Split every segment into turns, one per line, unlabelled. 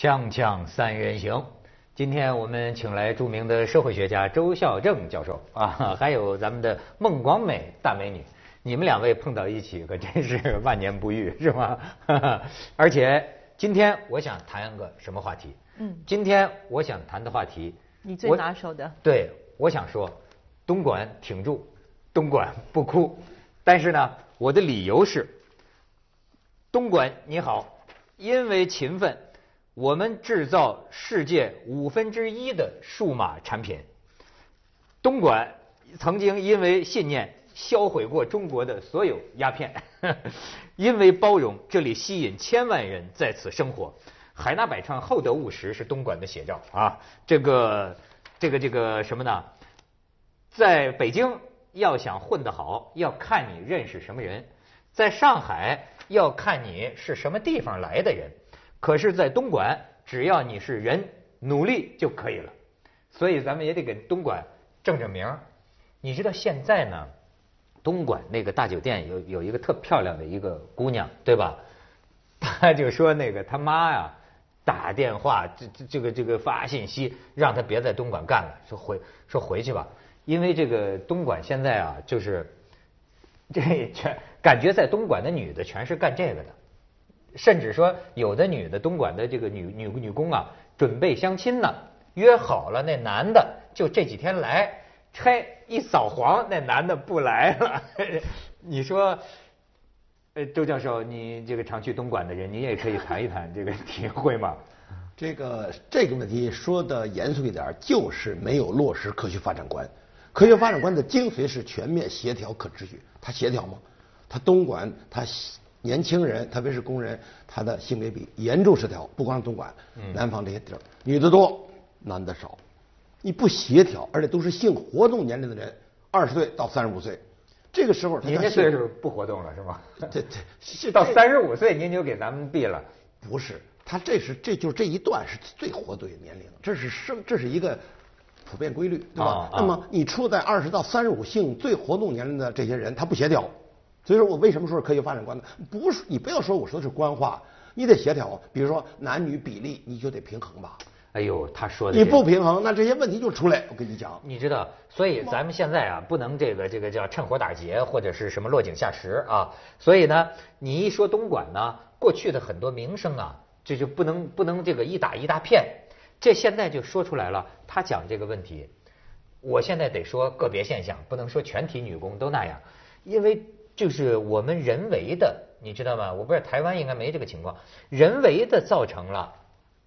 锵锵三人行，今天我们请来著名的社会学家周孝正教授啊，还有咱们的孟广美大美女，你们两位碰到一起可真是万年不遇，是吗？而且今天我想谈个什么话题？嗯，今天我想谈的话题，
你最拿手的？
对，我想说，东莞挺住，东莞不哭。但是呢，我的理由是，东莞你好，因为勤奋。我们制造世界五分之一的数码产品。东莞曾经因为信念销毁过中国的所有鸦片，因为包容，这里吸引千万人在此生活。海纳百川，厚德务实是东莞的写照啊！这个这个这个什么呢？在北京要想混得好，要看你认识什么人；在上海要看你是什么地方来的人。可是，在东莞，只要你是人，努力就可以了。所以，咱们也得给东莞正正名。你知道现在呢，东莞那个大酒店有有一个特漂亮的一个姑娘，对吧？他就说那个他妈呀，打电话这这这个这个发信息，让他别在东莞干了，说回说回去吧，因为这个东莞现在啊，就是这全感觉在东莞的女的全是干这个的。甚至说，有的女的东莞的这个女女女工啊，准备相亲呢，约好了那男的就这几天来，拆一扫黄，那男的不来了。你说，呃，周教授，你这个常去东莞的人，你也可以谈一谈这个体会吗？
这个这个问题说的严肃一点，就是没有落实科学发展观。科学发展观的精髓是全面协调可持续，它协调吗？它东莞它。年轻人，特别是工人，他的性别比严重失调。不光是东莞，南方这些地儿，女的多，男的少。你不协调，而且都是性活动年龄的人，二十岁到三十五岁，这个时候，
您这岁数不活动了是吗？对 对，到三十五岁您就给咱们毙了。
不是，他这是这就是这一段是最活跃的年龄，这是生这是一个普遍规律，对吧？那么你处在二十到三十五性最活动年龄的这些人，他不协调。所以说我为什么说是科学发展观呢？不是你不要说我说的是官话，你得协调。比如说男女比例，你就得平衡吧。
哎呦，他说的
你不平衡，那这些问题就出来。我跟你讲，
你知道，所以咱们现在啊，不能这个这个叫趁火打劫或者是什么落井下石啊。所以呢，你一说东莞呢，过去的很多名声啊，这就不能不能这个一打一大片。这现在就说出来了，他讲这个问题，我现在得说个别现象，不能说全体女工都那样，因为。就是我们人为的，你知道吗？我不知道台湾应该没这个情况，人为的造成了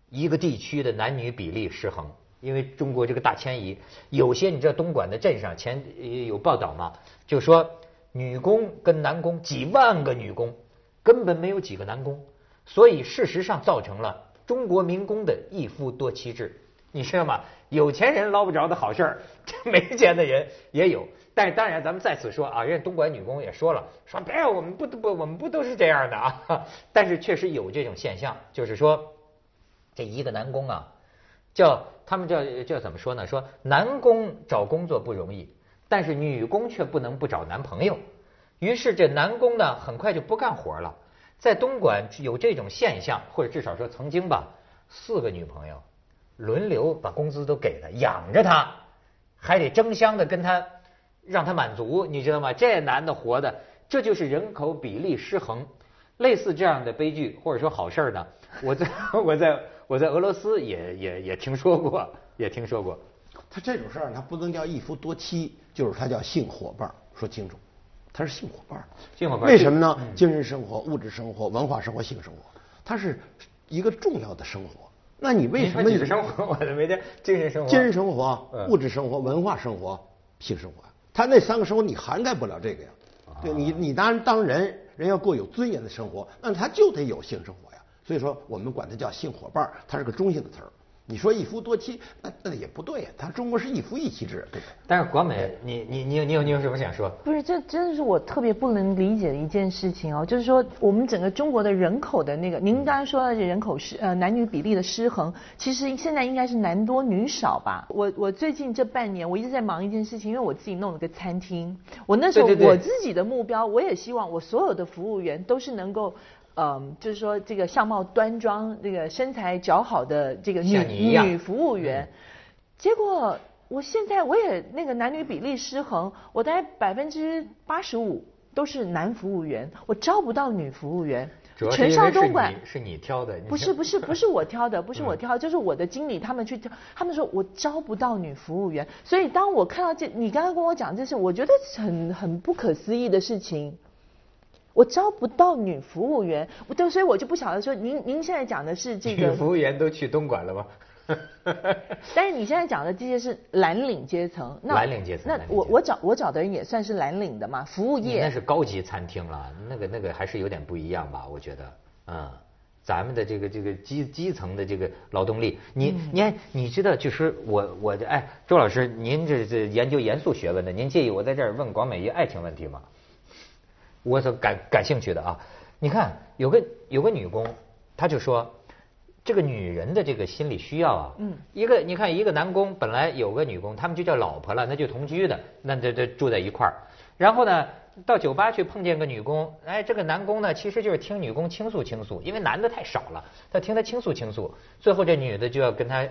一个地区的男女比例失衡。因为中国这个大迁移，有些你知道东莞的镇上前有报道吗？就说女工跟男工几万个女工，根本没有几个男工，所以事实上造成了中国民工的一夫多妻制。你知道吗？有钱人捞不着的好事儿，没钱的人也有。但是当然，咱们在此说啊，人家东莞女工也说了，说别，我们不不，我们不都是这样的啊。但是确实有这种现象，就是说，这一个男工啊，叫他们叫叫怎么说呢？说男工找工作不容易，但是女工却不能不找男朋友。于是这男工呢，很快就不干活了。在东莞有这种现象，或者至少说曾经吧，四个女朋友轮流把工资都给他养着他，还得争相的跟他。让他满足，你知道吗？这男的活的，这就是人口比例失衡。类似这样的悲剧或者说好事呢，我在 我在我在俄罗斯也也也听说过，也听说过。
他这种事儿，他不能叫一夫多妻，就是他叫性伙伴。说清楚，他是性伙伴。
性伙伴。
为什么呢？精神生活、物质生活、文化生活、性生活，他是一个重要的生活。那你为什么？
你的生活我的每天。精神生活、
精神生活、物质生活、文化生活、性生活。他那三个生活你涵盖不了这个呀，对你你当然当人人要过有尊严的生活，那他就得有性生活呀。所以说我们管它叫性伙伴，它是个中性的词儿。你说一夫多妻，那那也不对呀。他中国是一夫一妻制，对对？
但是国美，你你你有你有你有什么想说？
不是，这真的是我特别不能理解的一件事情哦。就是说，我们整个中国的人口的那个，您刚才说的人口失呃男女比例的失衡，其实现在应该是男多女少吧？我我最近这半年我一直在忙一件事情，因为我自己弄了个餐厅。我那时候我自己的目标，我也希望我所有的服务员都是能够。嗯，就是说这个相貌端庄、这个身材姣好的这个女女服务员，结果我现在我也那个男女比例失衡，我大概百分之八十五都是男服务员，我招不到女服务员。全少东莞
是你挑的，
不是不是不是我挑的，不是
嗯。
我挑，就是我的经理他们去挑，他们说我招不到女服务员，所以当我看到这，你刚刚跟我讲这是，我觉得很很不可思议的事情。我招不到女服务员，我就所以我就不晓得说，您您现在讲的是这个
女
个，
服务员都去东莞了吗？
但是你现在讲的这些是蓝领阶层，那
蓝领阶层
那我我找我找的人也算是蓝领的嘛，服务
业那是高级餐厅了，那个那个还是有点不一样吧？我觉得，嗯，咱们的这个这个基基层的这个劳动力，你
嗯
你看，你知道，就是我我这哎，周老师，您这这研究严肃学问的，您介意我在这儿问广美一爱情问题吗？我所感感兴趣的啊，你看有个有个女工，她就说，这个女人的这个心理需要啊，
嗯，
一个你看一个男工本来有个女工，他们就叫老婆了，那就同居的，那这这住在一块儿，然后呢，到酒吧去碰见个女工，哎，这个男工呢其实就是听女工倾诉倾诉，因为男的太少了，他听她倾诉倾诉，最后这女的就要跟他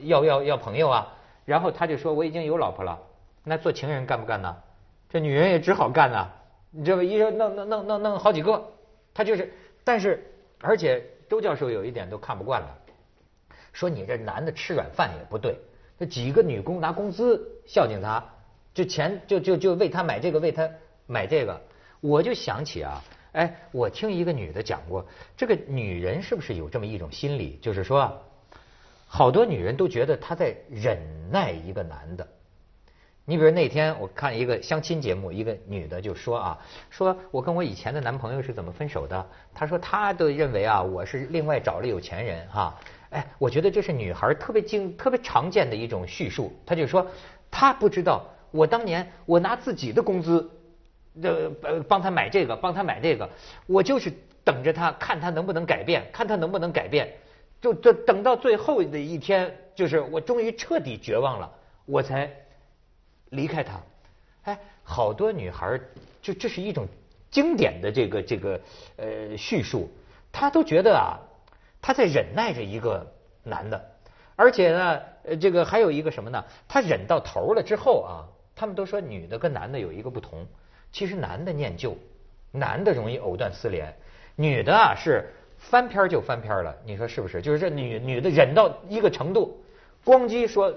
要要要朋友啊，然后他就说我已经有老婆了，那做情人干不干呢？这女人也只好干呐，你知道吧？一弄弄弄弄弄好几个，他就是，但是而且周教授有一点都看不惯了，说你这男的吃软饭也不对，那几个女工拿工资孝敬他，就钱就就就为他买这个为他买这个，我就想起啊，哎，我听一个女的讲过，这个女人是不是有这么一种心理，就是说。好多女人都觉得她在忍耐一个男的。你比如那天我看一个相亲节目，一个女的就说啊，说我跟我以前的男朋友是怎么分手的？她说她都认为啊，我是另外找了有钱人哈、哎，我觉得这是女孩特别经特别常见的一种叙述。她就说她不知道我当年我拿自己的工资，呃呃帮他买这个帮他买这个，我就是等着他看他能不能改变，看他能不能改变。就就等到最后的一天，就是我终于彻底绝望了，我才离开他。哎，好多女孩就这是一种经典的这个这个呃叙述，她都觉得啊，她在忍耐着一个男的，而且呢，呃，这个还有一个什么呢？她忍到头了之后啊，他们都说女的跟男的有一个不同，其实男的念旧，男的容易藕断丝连，女的啊是翻篇就翻篇了，你说是不是？就是这女女的忍到一个程度，咣叽说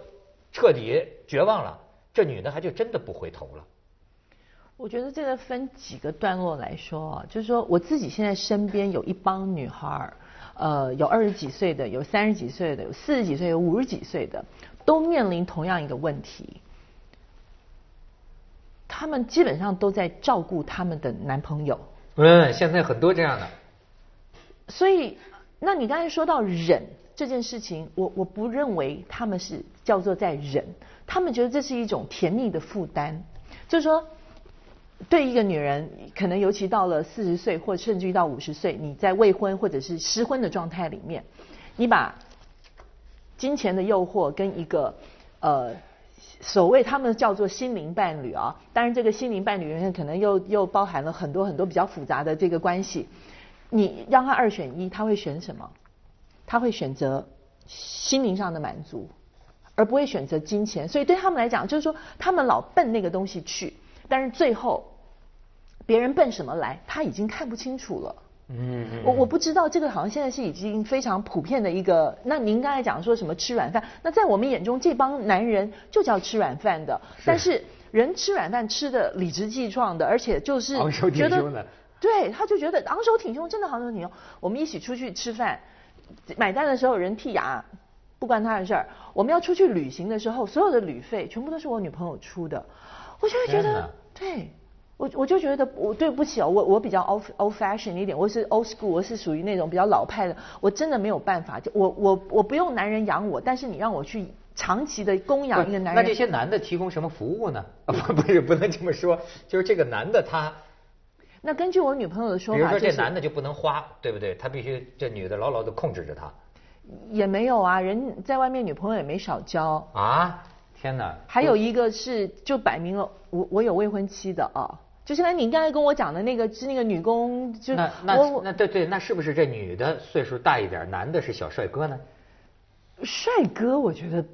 彻底绝望了，这女的还就真的不回头了。
我觉得这个分几个段落来说，就是说我自己现在身边有一帮女孩儿，呃，有二十几岁的，有三十几岁的，有四十几岁，有五十几岁的，都面临同样一个问题。她们基本上都在照顾他们的男朋友，
嗯，现在很多这样的。
所以，那你刚才说到忍这件事情，我我不认为他们是叫做在忍，他们觉得这是一种甜蜜的负担，就是说，对一个女人，可能尤其到了四十岁，或甚至于到五十岁，你在未婚或者是失婚的状态里面，你把金钱的诱惑跟一个呃。所谓他们叫做心灵伴侣啊，当然这个心灵伴侣里面可能又又包含了很多很多比较复杂的这个关系。你让他二选一，他会选什么？他会选择心灵上的满足，而不会选择金钱。所以对他们来讲，就是说他们老奔那个东西去，但是最后别人奔什么来，他已经看不清楚了。
嗯
我我不知道这个好像现在是已经非常普遍的一个。那您刚才讲说什么吃软饭，那在我们眼中这帮男人就叫吃软饭的，但是人吃软饭吃的理直气壮的，而且就是
昂首挺
觉得
胸的
对，他就觉得昂首挺胸，真的昂首挺胸。我们一起出去吃饭，买单的时候人剔牙，不关他的事儿。我们要出去旅行的时候，所有的旅费全部都是我女朋友出的，我就会觉得，对我我就觉得我对不起哦，我我比较 old old fashion 一点，我是 old school，我是属于那种比较老派的，我真的没有办法，就我我我不用男人养我，但是你让我去长期的供养一个男人，
那这些男的提供什么服务呢？啊，不不是，不能这么说，就是这个男的他，
那根据我女朋友的说法比如
说这男的就不能花，对不对？他必须这女的牢牢的控制着他。
也没有啊，人在外面女朋友也没少交。
啊，天哪！
还有一个是，就摆明了我我有未婚妻的啊，就像你刚才跟我讲的那个是那个女工，就
那那
我
那对对，那是不是这女的岁数大一点，男的是小帅哥呢？
帅哥，我觉得，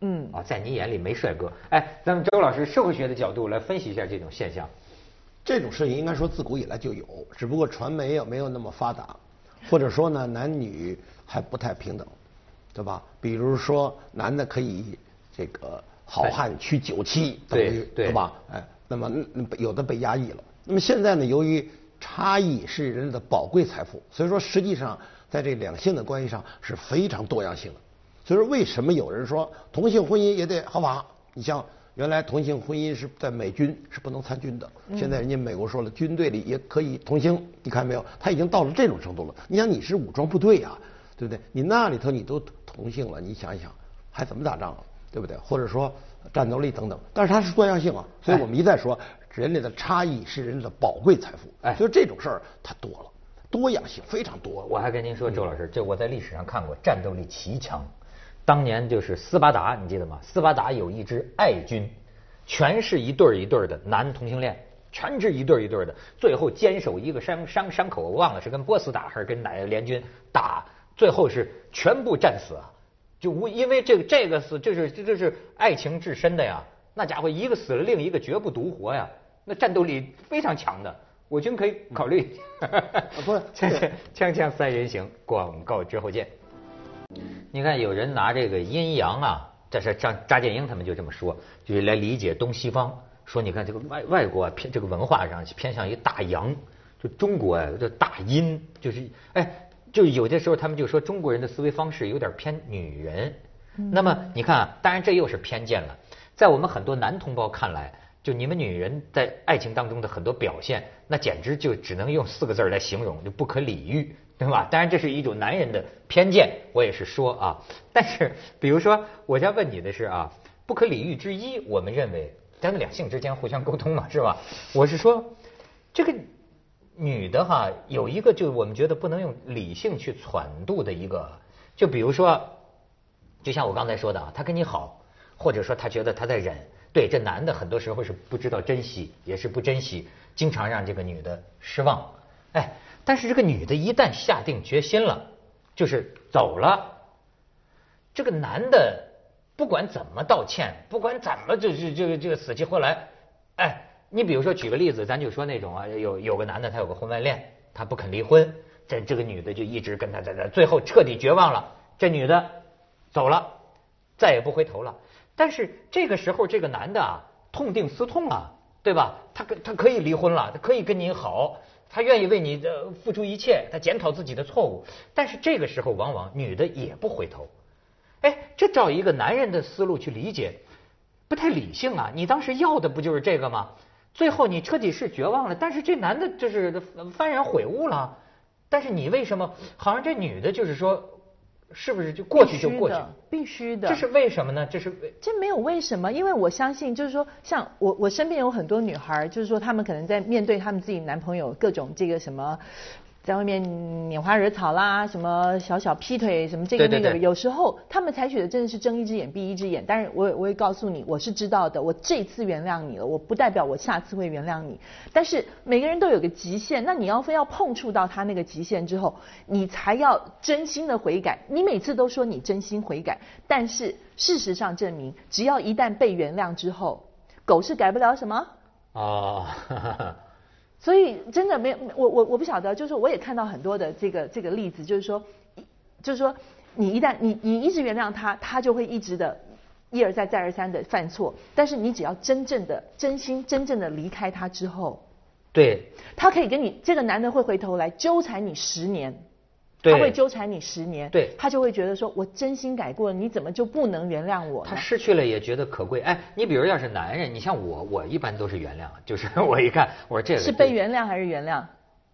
嗯，
啊，在你眼里没帅哥。哎，咱们周老师社会学的角度来分析一下这种现象。
这种事情应该说自古以来就有，只不过传媒也没有那么发达，或者说呢男女还不太平等，对吧？比如说男的可以这个好汉娶九妻，等于
对对
吧？哎，那么有的被压抑了。那么现在呢，由于差异是人类的宝贵财富，所以说实际上在这两性的关系上是非常多样性的。所以说为什么有人说同性婚姻也得合法？你像原来同性婚姻是在美军是不能参军的，现在人家美国说了，军队里也可以同性，你看没有？他已经到了这种程度了。你想你是武装部队啊，对不对？你那里头你都同性了，你想一想还怎么打仗啊？对不对？或者说战斗力等等，但是它是多样性啊，所以我们一再说，人类的差异是人类的宝贵财富。
哎
所以这种事儿它多了，多样性非常多。
我还跟您说，周老师，这我在历史上看过，战斗力奇强。当年就是斯巴达，你记得吗？斯巴达有一支爱军，全是一对儿一对儿的男同性恋，全是一对儿一对儿的，最后坚守一个山山山口，我忘了是跟波斯打还是跟哪个联军打，最后是全部战死啊！就无因为这个这个是这是这这是爱情至深的呀，那家伙一个死了，另一个绝不独活呀，那战斗力非常强的，我军可以考虑。
不是
锵锵锵锵三人行，广告之后见。你看，有人拿这个阴阳啊，这是张扎建英他们就这么说，就是来理解东西方。说你看这个外外国啊偏这个文化上偏向于大阳，就中国啊这大阴，就是哎，就有的时候他们就说中国人的思维方式有点偏女人。那么你看啊，当然这又是偏见了，在我们很多男同胞看来。就你们女人在爱情当中的很多表现，那简直就只能用四个字来形容，就不可理喻，对吧？当然这是一种男人的偏见，我也是说啊。但是比如说，我要问你的是啊，不可理喻之一，我们认为咱们两性之间互相沟通嘛，是吧？我是说，这个女的哈有一个就我们觉得不能用理性去揣度的一个，就比如说，就像我刚才说的啊，他跟你好，或者说他觉得他在忍。对，这男的很多时候是不知道珍惜，也是不珍惜，经常让这个女的失望。哎，但是这个女的一旦下定决心了，就是走了，这个男的不管怎么道歉，不管怎么就是这个这个死去活来，哎，你比如说举个例子，咱就说那种啊，有有个男的他有个婚外恋，他不肯离婚，这这个女的就一直跟他在在，最后彻底绝望了，这女的走了，再也不回头了。但是这个时候，这个男的啊，痛定思痛啊，对吧？他可他可以离婚了，他可以跟你好，他愿意为你的付出一切，他检讨自己的错误。但是这个时候，往往女的也不回头。哎，这照一个男人的思路去理解，不太理性啊！你当时要的不就是这个吗？最后你彻底是绝望了，但是这男的就是幡然悔悟了。但是你为什么好像这女的就是说？是不是就过去就过去？
必须的。
这是为什么呢？这是为
这没有为什么，因为我相信，就是说，像我我身边有很多女孩，就是说，她们可能在面对她们自己男朋友各种这个什么，在外面拈花惹草啦，什么小小劈腿，什么这个那个，有时候他们采取的真的是睁一只眼闭一只眼。但是我我会告诉你，我是知道的，我这次原谅你了，我不代表我下次会原谅你。但是每个人都有个极限，那你要非要碰触到他那个极限之后，你才要真心的悔改。你每次都说你真心悔改，但是事实上证明，只要一旦被原谅之后，狗是改不了什么。
哦。
所以真的没有我我我不晓得，就是我也看到很多的这个这个例子，就是说，就是说你一旦你你一直原谅他，他就会一直的一而再再而三的犯错。但是你只要真正的真心真正的离开他之后，
对，
他可以跟你这个男的会回头来纠缠你十年。他会纠缠你十年，
对，
他就会觉得说，我真心改过了，你怎么就不能原谅我？
他失去了也觉得可贵。哎，你比如要是男人，你像我，我一般都是原谅，就是 我一看，我说这个
是被原谅还是原谅？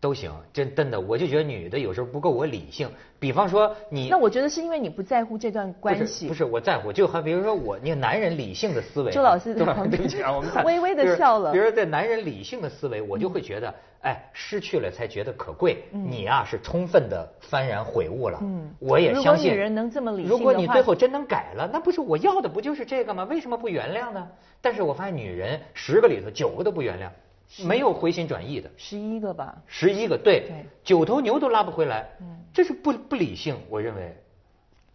都行，真真的，我就觉得女的有时候不够我理性。比方说你，
那我觉得是因为你不在乎这段关系。
不是，我在乎，就好比如说我，你男人理性的思维。
周老师
对吧？对不起啊，我们
微微的笑了。
比如说在男人理性的思维，我就会觉得，哎，失去了才觉得可贵。你啊是充分的幡然悔悟了。嗯。我也相信。
如果女人能这么理性
如果你最后真能改了，那不是我要的不就是这个吗？为什么不原谅呢？但是我发现女人十个里头九个都不原谅。没有回心转意的，
十一个吧。
十一个对
对，
九头牛都拉不回来，这是不不理性，我认为。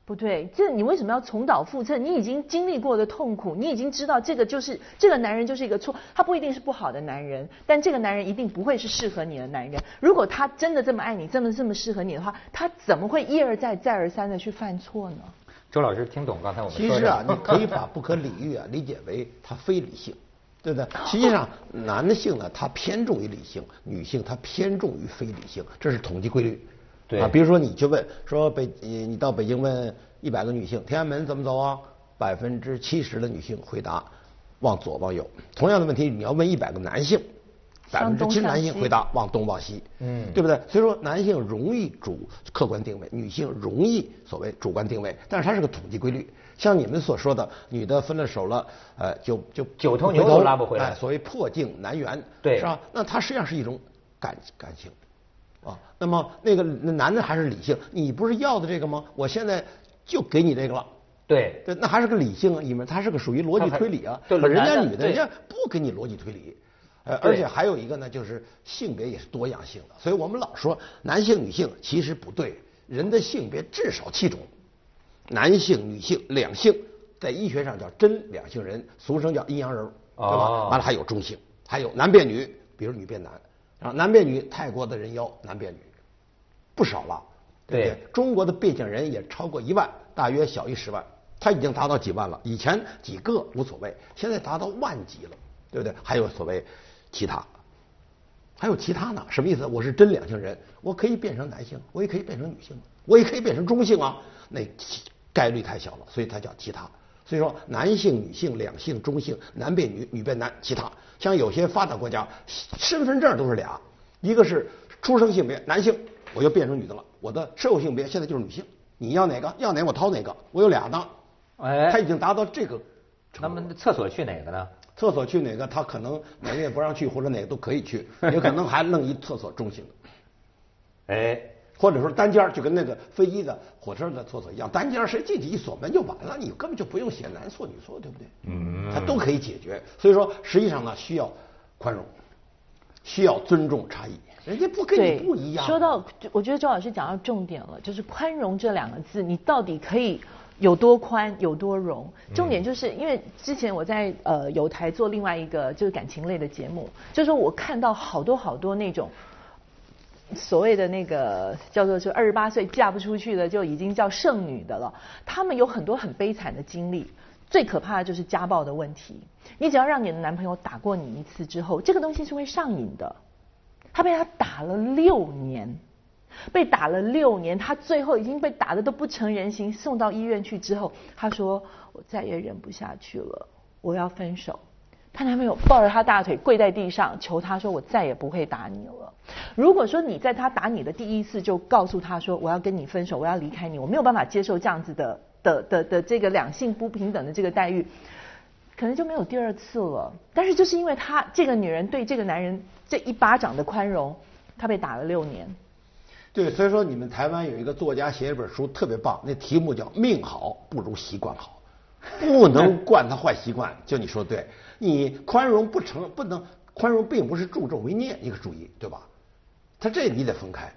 不对，这你为什么要重蹈覆辙？你已经经历过的痛苦，你已经知道这个就是这个男人就是一个错，他不一定是不好的男人，但这个男人一定不会是适合你的男人。如果他真的这么爱你，这么这么适合你的话，他怎么会一而再再而三的去犯错呢？
周老师听懂刚才我们说的？
其实啊，你可以把不可理喻啊理解为他非理性，对不对？实际上，男性呢他偏重于理性，女性她偏重于非理性，这是统计规律。
对
啊，比如说你去问说北，你到北京问一百个女性，天安门怎么走啊？百分之七十的女性回答往左往右。同样的问题，你要问一百个男性，百分之七十男性回答往东往西，
嗯
对不对？所以说男性容易主客观定位，女性容易所谓主观定位，但是它是个统计规律。像你们所说的，女的分了手了，呃，就就
九头牛都拉不回来
哎所谓破镜难圆，
对
是吧？那它实际上是一种感感情。啊，那么那个那男的还是理性，你不是要的这个吗？我现在就给你这个了。
对，
对，那还是个理性啊，里面它是个属于逻辑推理啊。
对
可人家女的，人家不给你逻辑推理。呃，而且还有一个呢，就是性别也是多样性的，所以我们老说男性、女性其实不对，人的性别至少七种，男性、女性、两性，在医学上叫真两性人，俗称叫阴阳人儿，对吧？
哦
完了还有中性，还有男变女，比如女变男，啊，男变女，泰国的人妖男变女，不少了，对不对？
对
中国的变性人也超过一万，大约小于十万，他已经达到几万了。以前几个无所谓，现在达到万级了，对不对？还有所谓其他，还有其他呢？什么意思？我是真两性人，我可以变成男性，我也可以变成女性，我也可以变成中性啊。那概率太小了，所以它叫其他。所以说，男性、女性、两性、中性，男变女，女变男，其他。像有些发达国家，身份证都是俩，一个是出生性别男性，我就变成女的了；我的社会性别现在就是女性。你要哪个？要哪个我掏哪个。我有俩呢。
哎
他已经达到这个
那。么厕所去哪个呢？
厕所去哪个，他可能哪个也不让去，或者哪个都可以去，也可能还弄一厕所中性的。
哎，
或者说单间儿就跟那个飞机的、火车的厕所一样，单间儿谁进去一锁门就完了，你根本就不用写男厕女厕，对不对？
嗯
它都可以解决。所以说，实际上呢，需要宽容，需要尊重差异，人家不跟你不一样。
说到，我觉得周老师讲到重点了，就是宽容这两个字，你到底可以有多宽，有多容？重点就是因为之前我在呃有台做另外一个就是感情类的节目，就是说我看到好多好多那种。所谓的那个叫做就二十八岁嫁不出去的就已经叫剩女的了，她们有很多很悲惨的经历，最可怕的就是家暴的问题。你只要让你的男朋友打过你一次之后，这个东西是会上瘾的。他被他打了六年，被打了六年，他最后已经被打的都不成人形，送到医院去之后，他说我再也忍不下去了，我要分手。她男朋友抱着她大腿跪在地上求她说：“我再也不会打你了。”如果说你在他打你的第一次就告诉他说：“我要跟你分手，我要离开你，我没有办法接受这样子的的的的这个两性不平等的这个待遇。”可能就没有第二次了。但是就是因为她这个女人对这个男人这一巴掌的宽容，她被打了六年。
对，所以说你们台湾有一个作家写一本书特别棒，那题目叫《命好不如习惯好》，不能惯他坏习惯。就你说对，你宽容不成不能宽容，并不是助纣为虐，你可注意，对吧？他这你得分开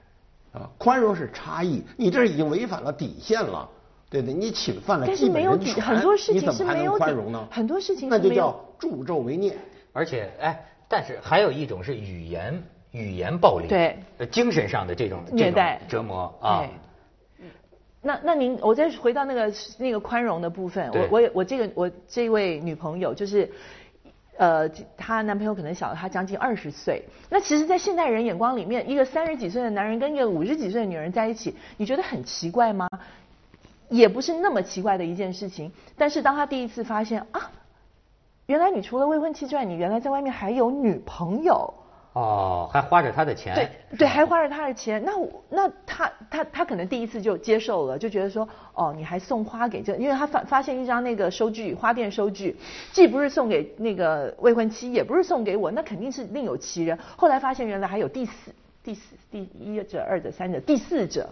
啊，宽容是差异，你这已经违反了底线了。对对，你侵犯了
但是
基本
没有底
人权，
很多事情
你怎么还能
是没有底
宽容呢？
很多事情
那就叫助纣为虐。
而且哎，但是还有一种是语言语言暴力，
对
呃，精神上的这种
虐待
这种折磨啊。
那那您，我再回到那个那个宽容的部分，我我也我这个我这位女朋友就是，呃，她男朋友可能小她将近二十岁。那其实，在现代人眼光里面，一个三十几岁的男人跟一个五十几岁的女人在一起，你觉得很奇怪吗？也不是那么奇怪的一件事情。但是当他第一次发现啊，原来你除了未婚妻之外，你原来在外面还有女朋友。
哦，还花着他的钱，
对对，还花着他的钱，那我那他他他可能第一次就接受了，就觉得说，哦，你还送花给这，因为他发发现一张那个收据，花店收据，既不是送给那个未婚妻，也不是送给我，那肯定是另有其人。后来发现原来还有第四、第四、第一者、二者、三者、第四者，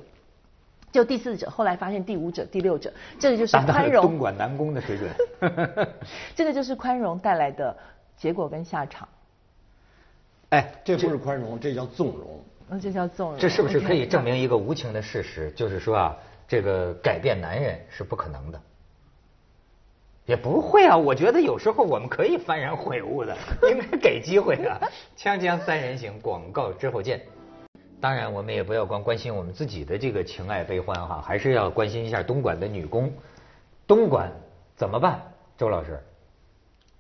就第四者，后来发现第五者、第六者，这个就是宽容
东莞南宫的水准。
这个就是宽容带来的结果跟下场。
哎，
这不是宽容，这叫纵容。
那这叫纵容。
这是不是可以证明一个无情的事实？就是说啊，这个改变男人是不可能的。也不会啊，我觉得有时候我们可以幡然悔悟的，应该给机会啊。锵锵三人行，广告之后见。当然，我们也不要光关心我们自己的这个情爱悲欢哈，还是要关心一下东莞的女工。东莞怎么办？周老师，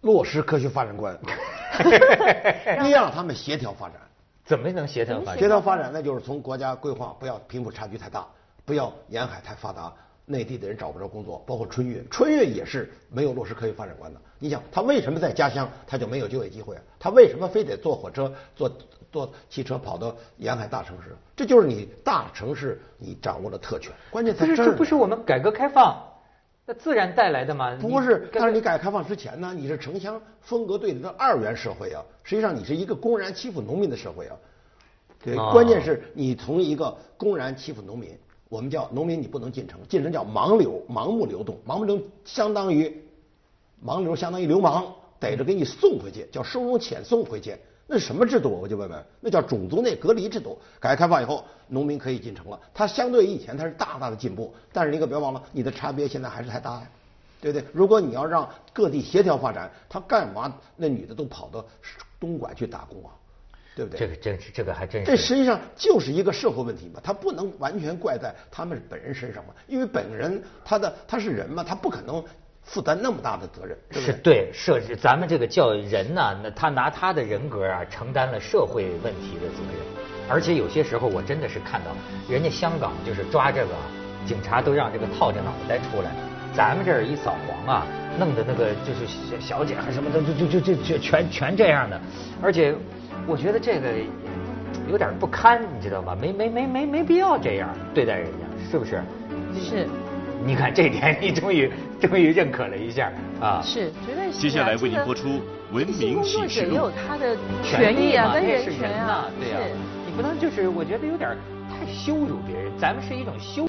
落实科学发展观，你让他们协调发展。
怎么能协调发展？
协调发展，那就是从国家规划，不要贫富差距太大，不要沿海太发达。内地的人找不着工作，包括春运，春运也是没有落实科学发展观的。你想，他为什么在家乡他就没有就业机会啊？他为什么非得坐火车、坐坐汽车跑到沿海大城市？这就是你大城市你掌握的特权。关键在这儿。
不是，这不是我们改革开放那自然带来的嘛？
不是，但是你改革开放之前呢，你是城乡分隔对立的二元社会啊。实际上，你是一个公然欺负农民的社会啊。对，关键是你从一个公然欺负农民。我们叫农民，你不能进城，进城叫盲流，盲目流动，盲目流相当于盲流，相当于流氓，逮着给你送回去，叫收容遣送回去。那什么制度？我就问问，那叫种族内隔离制度。改革开放以后，农民可以进城了，它相对于以前它是大大的进步，但是你可别忘了，你的差别现在还是太大呀，对不对？如果你要让各地协调发展，他干嘛那女的都跑到东莞去打工啊？对不对？
这个真是，这个还真是。
这实际上就是一个社会问题嘛，他不能完全怪在他们本人身上嘛，因为本人他的他是人嘛，他不可能负担那么大的责任。
是对，设置咱们这个叫人呢，那他拿他的人格啊承担了社会问题的责任，而且有些时候我真的是看到，人家香港就是抓这个警察都让这个套着脑袋出来，咱们这儿一扫黄啊，弄的那个就是小姐还什么的就就就就全全这样的，而且。我觉得这个有点不堪，你知道吧？没没没没没必要这样对待人家，是不是？
是。
你看这点，你终于终于认可了一下啊。
是，绝对是。
接下来为您播出《文明启示录》。
也有他的权益啊，跟人权
啊，对呀。你不能就是，我觉得有点太羞辱别人，咱们是一种羞。